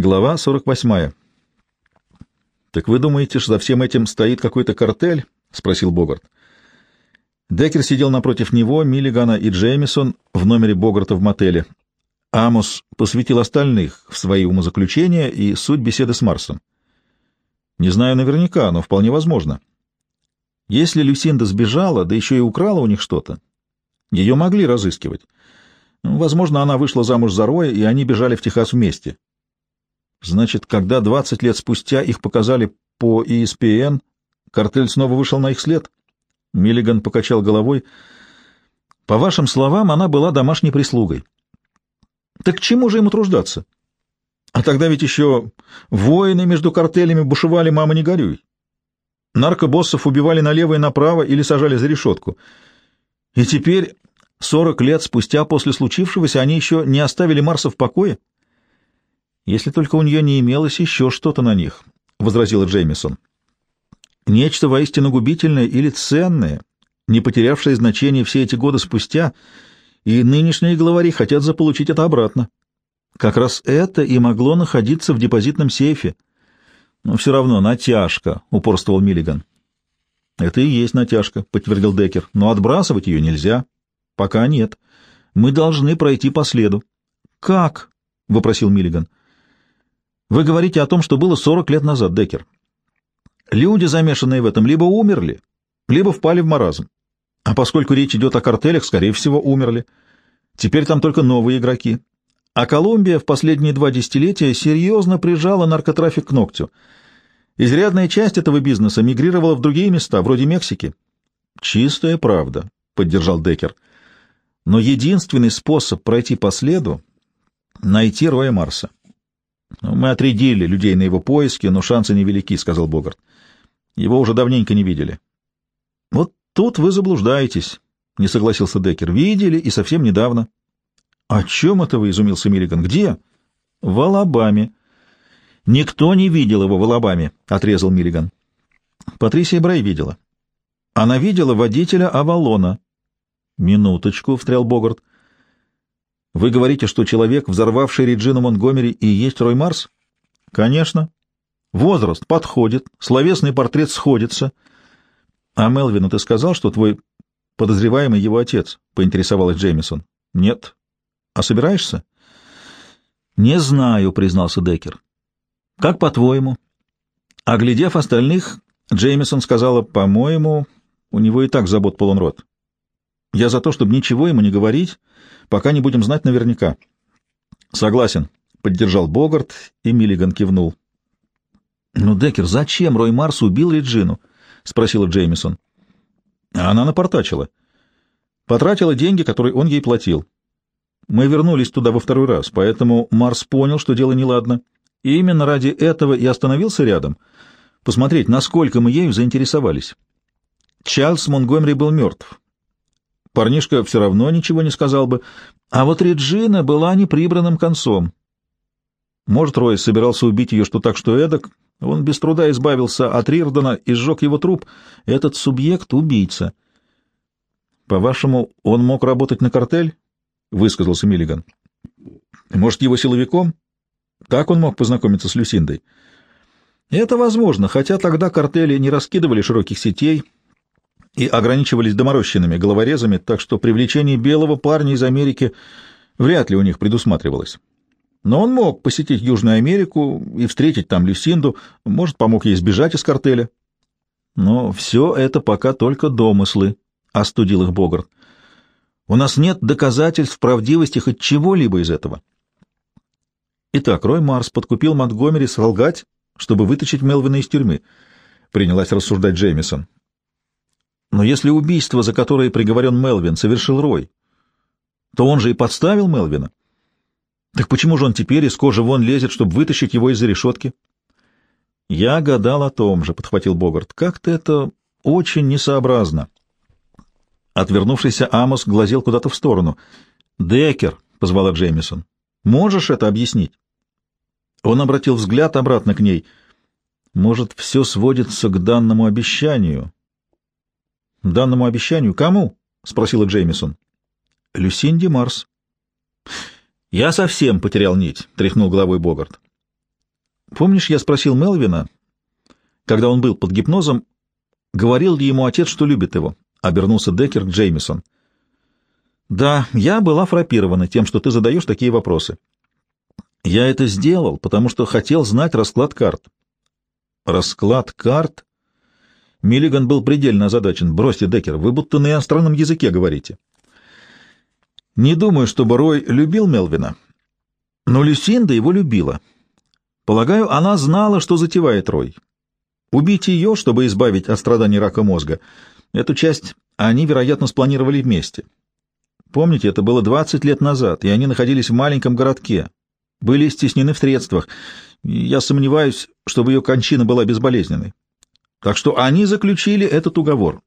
Глава 48. «Так вы думаете, что за всем этим стоит какой-то картель?» — спросил Богарт. Деккер сидел напротив него, Миллигана и Джеймисон в номере Богарта в мотеле. Амос посвятил остальных в свои умозаключения и суть беседы с Марсом. «Не знаю наверняка, но вполне возможно. Если Люсинда сбежала, да еще и украла у них что-то, ее могли разыскивать. Возможно, она вышла замуж за Роя, и они бежали в Техас вместе. Значит, когда 20 лет спустя их показали по ESPN, картель снова вышел на их след? Миллиган покачал головой. По вашим словам, она была домашней прислугой. Так к чему же им утруждаться? А тогда ведь еще войны между картелями бушевали, мама, не горюй. Наркобоссов убивали налево и направо или сажали за решетку. И теперь, сорок лет спустя после случившегося, они еще не оставили Марса в покое? Если только у нее не имелось еще что-то на них, — возразила Джеймисон. Нечто воистину губительное или ценное, не потерявшее значение все эти годы спустя, и нынешние главари хотят заполучить это обратно. Как раз это и могло находиться в депозитном сейфе. Но все равно натяжка, — упорствовал Миллиган. Это и есть натяжка, — подтвердил Деккер. Но отбрасывать ее нельзя. Пока нет. Мы должны пройти по следу. Как? — вопросил Миллиган. Вы говорите о том, что было 40 лет назад, Деккер. Люди, замешанные в этом, либо умерли, либо впали в маразм. А поскольку речь идет о картелях, скорее всего, умерли. Теперь там только новые игроки. А Колумбия в последние два десятилетия серьезно прижала наркотрафик к ногтю. Изрядная часть этого бизнеса мигрировала в другие места, вроде Мексики. «Чистая правда», — поддержал Деккер. «Но единственный способ пройти по следу — найти Роя Марса. Мы отрядили людей на его поиски, но шансы невелики, — сказал Богарт. Его уже давненько не видели. — Вот тут вы заблуждаетесь, — не согласился Деккер. — Видели и совсем недавно. — О чем это вы? — изумился Миллиган. — Где? — В Алабаме. — Никто не видел его в Алабаме, — отрезал Миллиган. Патрисия Брей видела. Она видела водителя Авалона. — Минуточку, — встрял Богарт. Вы говорите, что человек, взорвавший Реджину Монтгомери, и есть Рой Марс? Конечно. Возраст подходит, словесный портрет сходится. А Мелвину ты сказал, что твой подозреваемый его отец? Поинтересовалась Джеймисон. Нет. А собираешься? Не знаю, признался Деккер. Как по-твоему? Оглядев остальных, Джеймисон сказала, по-моему, у него и так забот полон рот. Я за то, чтобы ничего ему не говорить, пока не будем знать наверняка. — Согласен, — поддержал Богарт, и Миллиган кивнул. — Ну, Деккер, зачем Рой Марс убил Реджину? — спросила Джеймисон. Она напортачила. Потратила деньги, которые он ей платил. Мы вернулись туда во второй раз, поэтому Марс понял, что дело неладно. И именно ради этого и остановился рядом, посмотреть, насколько мы ею заинтересовались. Чарльз Монгомери был мертв, Парнишка все равно ничего не сказал бы, а вот Реджина была неприбранным концом. Может, Рой собирался убить ее что так, что эдак, он без труда избавился от Рирдона и сжег его труп. Этот субъект — убийца. — По-вашему, он мог работать на картель? — высказался Миллиган. — Может, его силовиком? Так он мог познакомиться с Люсиндой. — Это возможно, хотя тогда картели не раскидывали широких сетей, — и ограничивались доморощенными головорезами, так что привлечение белого парня из Америки вряд ли у них предусматривалось. Но он мог посетить Южную Америку и встретить там Люсинду, может, помог ей сбежать из картеля. Но все это пока только домыслы, — остудил их Богарт. У нас нет доказательств правдивости хоть чего-либо из этого. Итак, Рой Марс подкупил Монтгомери солгать, чтобы вытащить Мелвина из тюрьмы, — принялась рассуждать Джеймисон. Но если убийство, за которое приговорен Мелвин, совершил Рой, то он же и подставил Мелвина. Так почему же он теперь из кожи вон лезет, чтобы вытащить его из-за решетки? Я гадал о том же, — подхватил Богарт. Как-то это очень несообразно. Отвернувшийся Амос глазел куда-то в сторону. «Деккер», — позвала Джеймисон, — «можешь это объяснить?» Он обратил взгляд обратно к ней. «Может, все сводится к данному обещанию?» — Данному обещанию? Кому? — спросила Джеймисон. — Люсинди Марс. — Я совсем потерял нить, — тряхнул головой Богарт. Помнишь, я спросил Мелвина, когда он был под гипнозом, говорил ли ему отец, что любит его? Обернулся Деккер к Джеймисон. Да, я была фрапирована тем, что ты задаешь такие вопросы. Я это сделал, потому что хотел знать расклад карт. Расклад карт? Миллиган был предельно озадачен. Бросьте, Деккер, вы будто на иностранном языке говорите. Не думаю, чтобы Рой любил Мелвина, но Люсинда его любила. Полагаю, она знала, что затевает Рой. Убить ее, чтобы избавить от страданий рака мозга, эту часть они, вероятно, спланировали вместе. Помните, это было 20 лет назад, и они находились в маленьком городке, были стеснены в средствах. Я сомневаюсь, чтобы ее кончина была безболезненной. Так что они заключили этот уговор.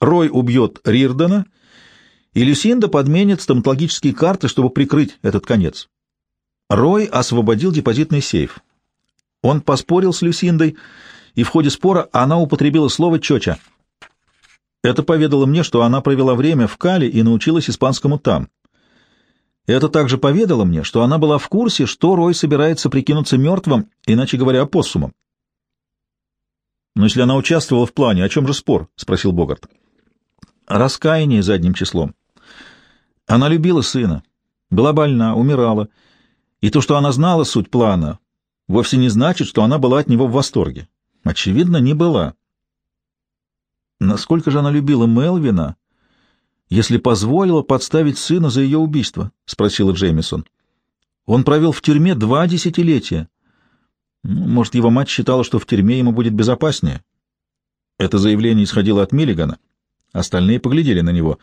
Рой убьет Рирдена, и Люсинда подменит стоматологические карты, чтобы прикрыть этот конец. Рой освободил депозитный сейф. Он поспорил с Люсиндой, и в ходе спора она употребила слово «чоча». Это поведало мне, что она провела время в Кале и научилась испанскому там. Это также поведало мне, что она была в курсе, что Рой собирается прикинуться мертвым, иначе говоря, опоссумом. «Но если она участвовала в плане, о чем же спор?» — спросил Богарт. «Раскаяние задним числом. Она любила сына, была больна, умирала, и то, что она знала суть плана, вовсе не значит, что она была от него в восторге. Очевидно, не была. Насколько же она любила Мелвина, если позволила подставить сына за ее убийство? — спросила Джеймисон. Он провел в тюрьме два десятилетия. Ну, может, его мать считала, что в тюрьме ему будет безопаснее? Это заявление исходило от Миллигана. Остальные поглядели на него.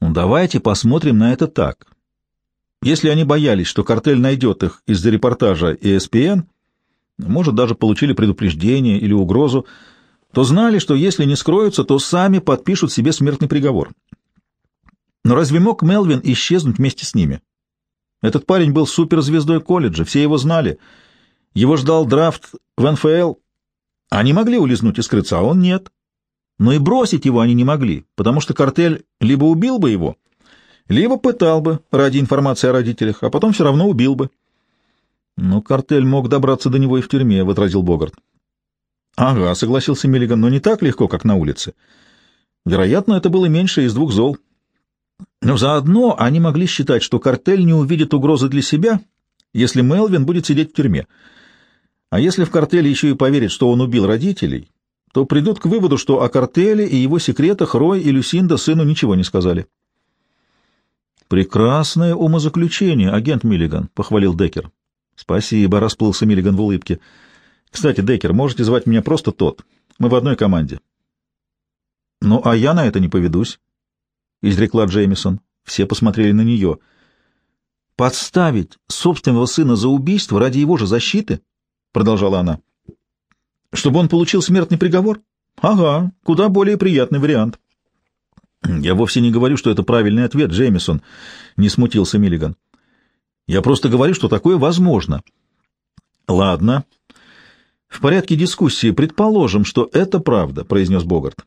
Ну, давайте посмотрим на это так. Если они боялись, что картель найдет их из-за репортажа ESPN, может, даже получили предупреждение или угрозу, то знали, что если не скроются, то сами подпишут себе смертный приговор. Но разве мог Мелвин исчезнуть вместе с ними? Этот парень был суперзвездой колледжа, все его знали. Его ждал драфт в НФЛ. Они могли улизнуть и скрыться, а он нет. Но и бросить его они не могли, потому что картель либо убил бы его, либо пытал бы ради информации о родителях, а потом все равно убил бы. Но картель мог добраться до него и в тюрьме, — возразил Богарт. — Ага, — согласился Миллиган, — но не так легко, как на улице. Вероятно, это было меньше из двух зол. Но заодно они могли считать, что картель не увидит угрозы для себя, если Мелвин будет сидеть в тюрьме. А если в картеле еще и поверят, что он убил родителей, то придут к выводу, что о картеле и его секретах Рой и Люсинда сыну ничего не сказали. «Прекрасное умозаключение, агент Миллиган», — похвалил Деккер. «Спасибо», — расплылся Миллиган в улыбке. «Кстати, Деккер, можете звать меня просто тот. Мы в одной команде». «Ну, а я на это не поведусь», — изрекла Джеймисон. Все посмотрели на нее. «Подставить собственного сына за убийство ради его же защиты?» — продолжала она. «Чтобы он получил смертный приговор? Ага, куда более приятный вариант». «Я вовсе не говорю, что это правильный ответ, Джеймисон», — не смутился Миллиган. Я просто говорю, что такое возможно. Ладно. В порядке дискуссии предположим, что это правда, произнес Богарт.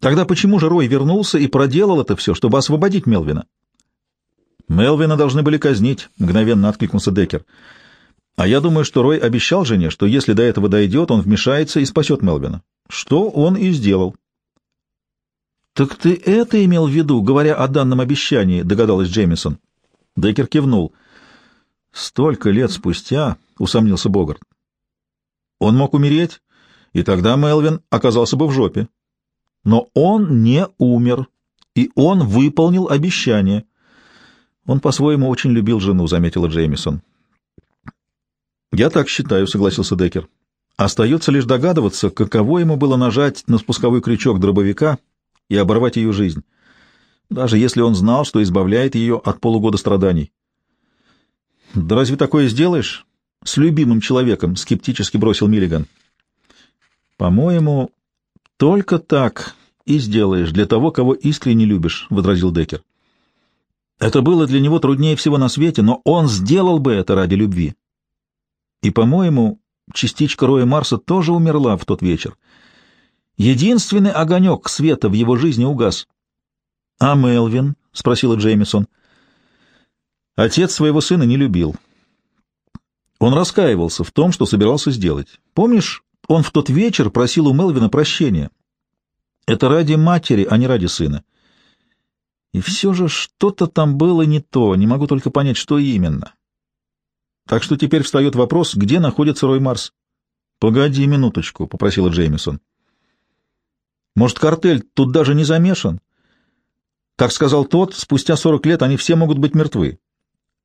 Тогда почему же Рой вернулся и проделал это все, чтобы освободить Мелвина? Мелвина должны были казнить, мгновенно откликнулся Деккер. А я думаю, что Рой обещал жене, что если до этого дойдет, он вмешается и спасет Мелвина. Что он и сделал. «Так ты это имел в виду, говоря о данном обещании?» — догадалась Джеймисон. Деккер кивнул. «Столько лет спустя», — усомнился Богарт. «Он мог умереть, и тогда Мелвин оказался бы в жопе. Но он не умер, и он выполнил обещание. Он по-своему очень любил жену», — заметила Джеймисон. «Я так считаю», — согласился Деккер. «Остается лишь догадываться, каково ему было нажать на спусковой крючок дробовика и оборвать ее жизнь» даже если он знал, что избавляет ее от полугода страданий. «Да разве такое сделаешь?» «С любимым человеком», — скептически бросил Миллиган. «По-моему, только так и сделаешь для того, кого искренне любишь», — возразил Деккер. «Это было для него труднее всего на свете, но он сделал бы это ради любви. И, по-моему, частичка Роя Марса тоже умерла в тот вечер. Единственный огонек света в его жизни угас». «А Мелвин?» — спросила Джеймисон. Отец своего сына не любил. Он раскаивался в том, что собирался сделать. Помнишь, он в тот вечер просил у Мелвина прощения. Это ради матери, а не ради сына. И все же что-то там было не то, не могу только понять, что именно. Так что теперь встает вопрос, где находится Рой Марс. — Погоди минуточку, — попросила Джеймисон. — Может, картель тут даже не замешан? Как сказал тот, спустя сорок лет они все могут быть мертвы.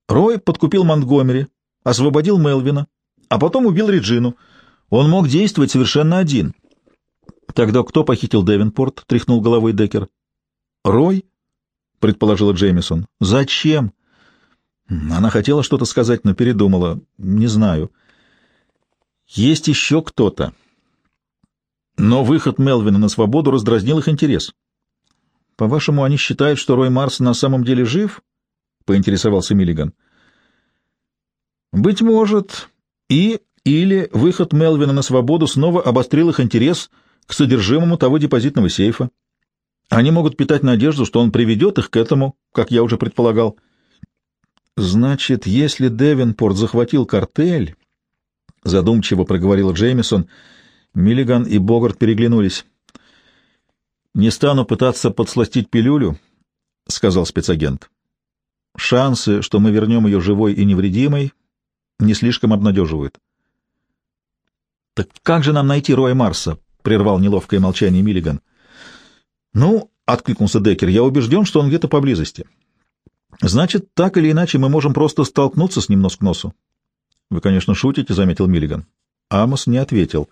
Рой подкупил Монтгомери, освободил Мелвина, а потом убил Реджину. Он мог действовать совершенно один. Тогда кто похитил Девинпорт? — тряхнул головой Деккер. — Рой? — предположила Джеймисон. — Зачем? Она хотела что-то сказать, но передумала. Не знаю. Есть еще кто-то. Но выход Мелвина на свободу раздразнил их интерес. — По-вашему, они считают, что Рой Марс на самом деле жив? — поинтересовался Миллиган. — Быть может, и или выход Мелвина на свободу снова обострил их интерес к содержимому того депозитного сейфа. Они могут питать надежду, что он приведет их к этому, как я уже предполагал. Значит, если Девенпорт захватил картель, задумчиво проговорил Джеймисон, Миллиган и Богарт переглянулись. Не стану пытаться подсластить пилюлю, сказал спецагент. Шансы, что мы вернем ее живой и невредимой, не слишком обнадеживают. Так как же нам найти Роя Марса? прервал неловкое молчание Миллиган. Ну, откликнулся Деккер, я убежден, что он где-то поблизости. Значит, так или иначе мы можем просто столкнуться с ним нос к носу. Вы, конечно, шутите, заметил Миллиган. Амос не ответил.